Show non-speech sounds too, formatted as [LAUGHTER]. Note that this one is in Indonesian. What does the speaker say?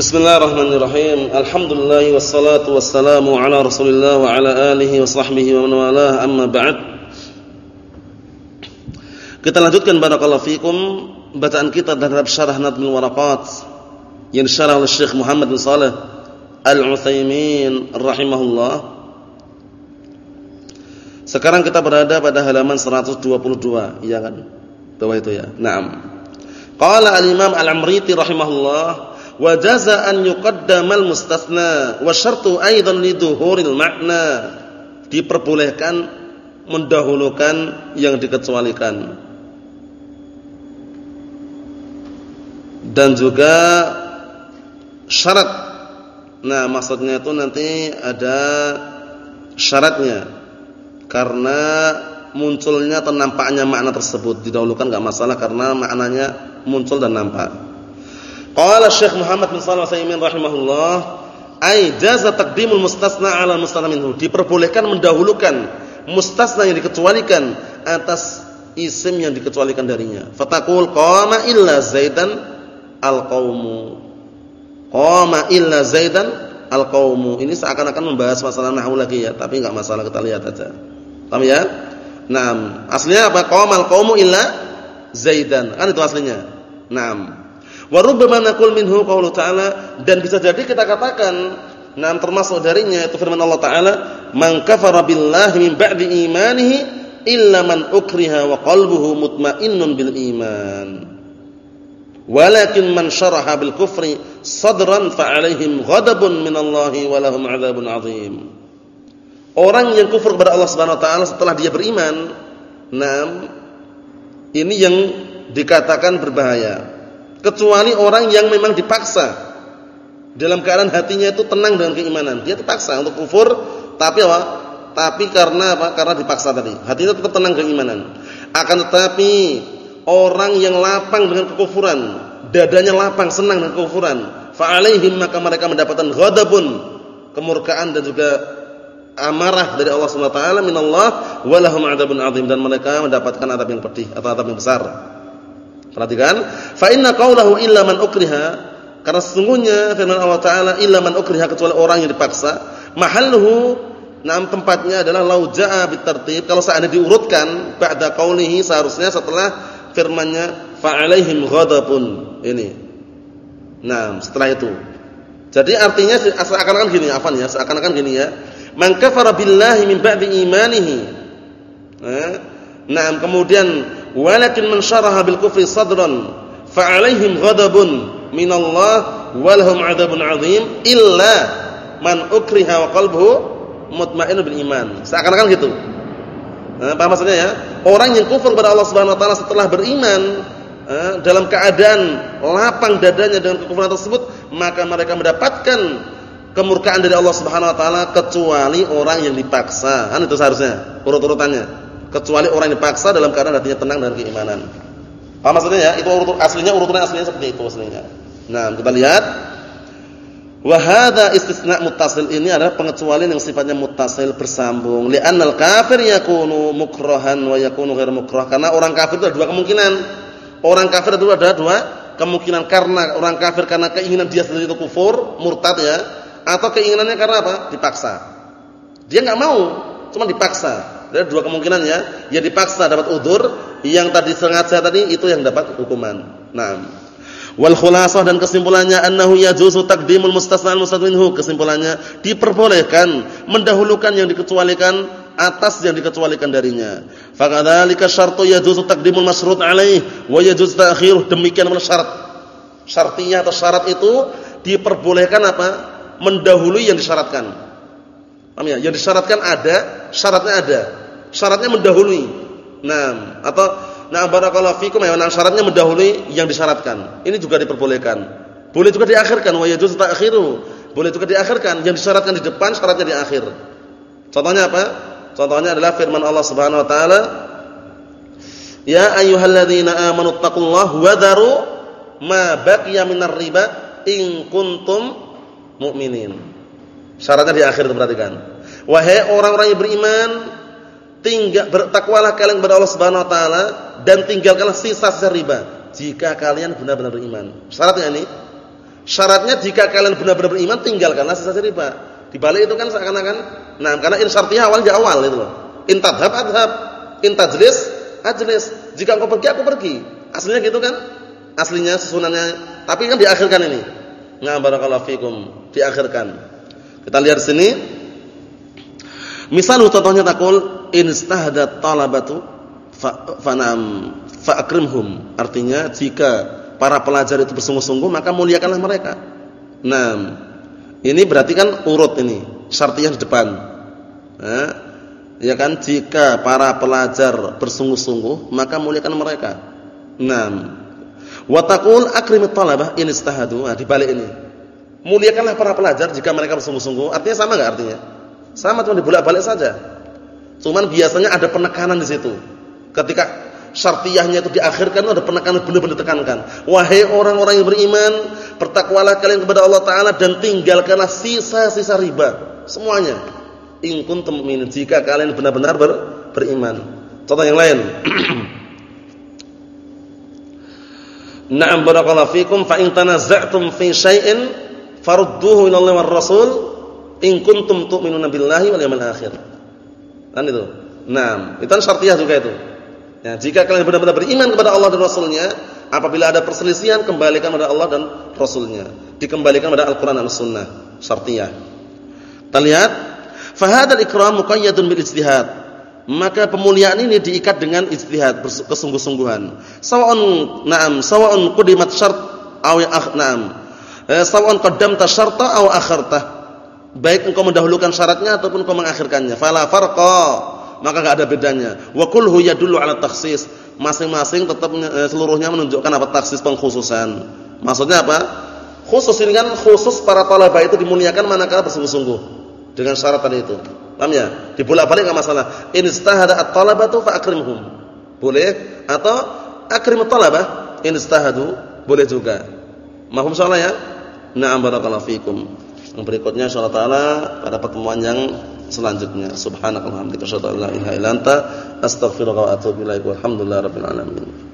Bismillahirrahmanirrahim. Alhamdulillah wassalatu wassalamu ala Rasulillah wa ala alihi wa sahbihi wa man walah. Amma ba'd. Kita lanjutkan barakallahu fikum bacaan kita terhadap syarah Nadmul Waraqat yang disyarah oleh Syekh Muhammad bin Shalih Al-Utsaimin rahimahullah. Sekarang kita berada pada halaman 122, iya kan? Bawah itu ya. Naam. Qala al-Imam Al-Amriti rahimahullah wa jazaan yuqaddamal mustasna wa syartu aidan liduhuril makna. Diperbolehkan mendahulukan yang dikecualikan. Dan juga syarat. Nah maksudnya itu nanti ada syaratnya. Karena munculnya atau nampaknya makna tersebut didahulukan enggak masalah karena maknanya muncul dan nampak Qala Syekh Muhammad bin Shalih Al-Utsaimin rahimahullah, ai jaza taqdimul mustasna 'ala mustasna minhu. Diperbolehkan mendahulukan mustasna yang dikecualikan atas isim yang dikecualikan darinya. Fataqul qama illa Zaidan al-qaumu. Qama illa Zaidan al-qaumu. Ini seakan-akan membahas masalah nahwu lagi ya, tapi enggak masalah kita lihat aja. Paham ya? Naam. Aslinya apa? Qama al-qaumu illa Zaidan. Kan itu aslinya. Naam. Wa rubbama naqul minhu qaulu ta'ala. Dan bisa jadi kita katakan nah termasuk darinya itu firman Allah taala man kafara billahi min ba'di imanihi illa man ukriha wa qalbuhu mutmainnun bil iman. Walakin man syaraha bil kufri sadran fa alaihim ghadabun min Allah wa lahum 'adzabun 'adzim orang yang kufur kepada Allah Subhanahu wa taala setelah dia beriman nah ini yang dikatakan berbahaya kecuali orang yang memang dipaksa. Dalam keadaan hatinya itu tenang dengan keimanan. Dia terpaksa untuk kufur tapi apa? Tapi karena apa? Karena dipaksa tadi. Hatinya tetap tenang keimanan. Akan tetapi orang yang lapang dengan kekufuran dadanya lapang senang dengan kekufuran fa'alaihim maka mereka mendapatkan ghadabun kemurkaan dan juga amarah dari Allah Subhanahu wa taala minallah walahum adzabun azim. Dan mereka mendapatkan adab yang pedih atau adab yang besar Perhatikan, fa inna qaulahu illa man ukriha karena sesungguhnya firman Allah taala illa man ukriha kecuali orang yang dipaksa, mahalluhu nam tempatnya adalah lau jaa bitartib kalau seandainya diurutkan ba'da qaulihi seharusnya setelah firmannya fa alaihim ghadabun. Ini. Nah, setelah itu. Jadi artinya seakan-akan gini, afan ya, seakan-akan gini ya. Man kafara billahi min ba'di imanihi. Nah, nah kemudian walakin man syaraha bil kufri sadran fa alaihim ghadabun minallah walahum adzabun adzim illa man ukriha wa qalbuhu mutmainnun bil iman. Seakan-akan gitu. Nah, paham maksudnya ya? Orang yang kufur kepada Allah Subhanahu wa taala setelah beriman eh, dalam keadaan lapang dadanya dengan kekufuran tersebut, maka mereka mendapatkan kemurkaan dari Allah Subhanahu wa taala kecuali orang yang dipaksa. Kan itu seharusnya urut-urutannya kecuali orang yang dipaksa dalam keadaan hatinya tenang dan keimanan. Apa maksudnya ya? Itu urut aslinya urutan aslinya seperti itu aslinya. Nah, kita lihat wa hadza istisna muttasil ini adalah pengecualian yang sifatnya muttasil bersambung. Li'annal kafir yakunu mukrahan wa yakunu ghairu mukrah. Karena orang kafir itu ada dua kemungkinan. Orang kafir itu ada dua kemungkinan karena orang kafir karena keinginan dia sendiri itu kufur, murtad ya, atau keinginannya karena apa? Dipaksa. Dia enggak mau, cuma dipaksa. Ada dua kemungkinan ya. Yang dipaksa dapat udur, yang tadi sengaja tadi itu yang dapat hukuman. Naam. Wal khulasah dan kesimpulannya annahu yajuzu taqdimul mustasna al-mustadminhu. Kesimpulannya diperbolehkan mendahulukan yang dikecualikan atas yang dikecualikan darinya. Fakadzalika syartu yajuzu taqdimul masyrut alaih wa yajuzu ta'khiruh. Demikian pula syarat. Syartiyah atau syarat itu diperbolehkan apa? Mendahului yang disyaratkan. Paham ya? Yang disyaratkan ada, syaratnya ada syaratnya mendahului. Nah, atau nah barakallahu fikum ya, nah syaratnya mendahului yang disyaratkan. Ini juga diperbolehkan. Boleh juga diakhirkan wa yajuz ta'khiru. Boleh juga diakhirkan yang disyaratkan di depan, syaratnya di akhir. Contohnya apa? Contohnya adalah firman Allah Subhanahu wa taala, "Ya ayyuhalladzina amanu taqullaha wa dharu ma baqiya minar riba in kuntum mu'minin." Syaratnya di akhir itu perhatikan. Wahai orang-orang yang beriman, tinggal bertakwalah kalian kepada Allah Subhanahu wa taala dan tinggalkanlah sisa-sisa riba jika kalian benar-benar beriman. Syaratnya ini Syaratnya jika kalian benar-benar beriman tinggalkanlah sisa riba. Di balik itu kan seakan-akan nah karena in syartiyah awal di awal itu loh. In tadhab adhab, in tajlis ajlis. Jika engkau pergi aku pergi. Aslinya gitu kan? Aslinya susunannya tapi kan diakhirkan ini. Nah barakallahu fikum, diakhirkan. Kita lihat sini. Misal contohnya takul in istahada talabatu fa na'am fa akrimhum. Artinya jika para pelajar itu bersungguh-sungguh maka muliakanlah mereka. Nah, ini berarti kan urut ini, syartiyah di depan. Nah, ya kan jika para pelajar bersungguh-sungguh maka muliakan mereka. Nah, wa taqul akrimut talabah in istahadu. Nah, di balik ini. Muliakanlah para pelajar jika mereka bersungguh-sungguh. Artinya sama enggak artinya? Sama cuma dibolak-balik saja. Cuman biasanya ada penekanan di situ. Ketika syartiyahnya itu diakhirkan ada penekanan benar-benar tekankan. Wahai orang-orang yang beriman, bertakwalah kalian kepada Allah taala dan tinggalkanlah sisa-sisa riba. Semuanya. In kuntum mu'minin jika kalian benar-benar ber, beriman. Contoh yang lain. [CLEARS THROAT] Na'am barakallahu fikum fa in tanaza'tum fi syai'in farudduhu ila Allah war Rasul in kuntum tu'minuna billahi wal yawmil akhir. Kan itu. Naam, itu kan syartiyah juga itu. Ya, jika kalian benar-benar beriman kepada Allah dan Rasulnya, apabila ada perselisihan kembalikan kepada Allah dan Rasulnya. Dikembalikan kepada Al-Quran dan Sunnah. Syartiyah. Kita lihat, fahadal ikram muqayyadun bil ijtihad. Maka pemuliaan ini diikat dengan ijtihad, kesungguh-sungguhan. Sawa'un na'am, sawa'un qudimat syart aw akh na'am. Eh, sawa'un qaddamta syarta aw akharta. Baik engkau mendahulukan syaratnya ataupun engkau mengakhirkannya. Fala farqa maka enggak ada bedanya. Wa kullu yadullu ala takhsis. Masing-masing tetap eh, seluruhnya menunjukkan apa taksis pengkhususan. Maksudnya apa? Khusus ini kan khusus para talabah itu dimuliakan manakala bersungguh-sungguh dengan syarat tadi itu. Paham ya? Dibolak-balik enggak masalah. In istahada at-talabatu fa akrimhum. Boleh atau akrim at-talabah in boleh juga. Mahum soalnya ya? Na'am barakallahu fikum. Yang berikutnya insyaallah taala pada pertemuan yang selanjutnya. Subhanakallahumma wa bihamdika asyhadu an la ilaha illa anta astaghfiruka wa atubu ilaik. Walhamdulillahirabbil alamin.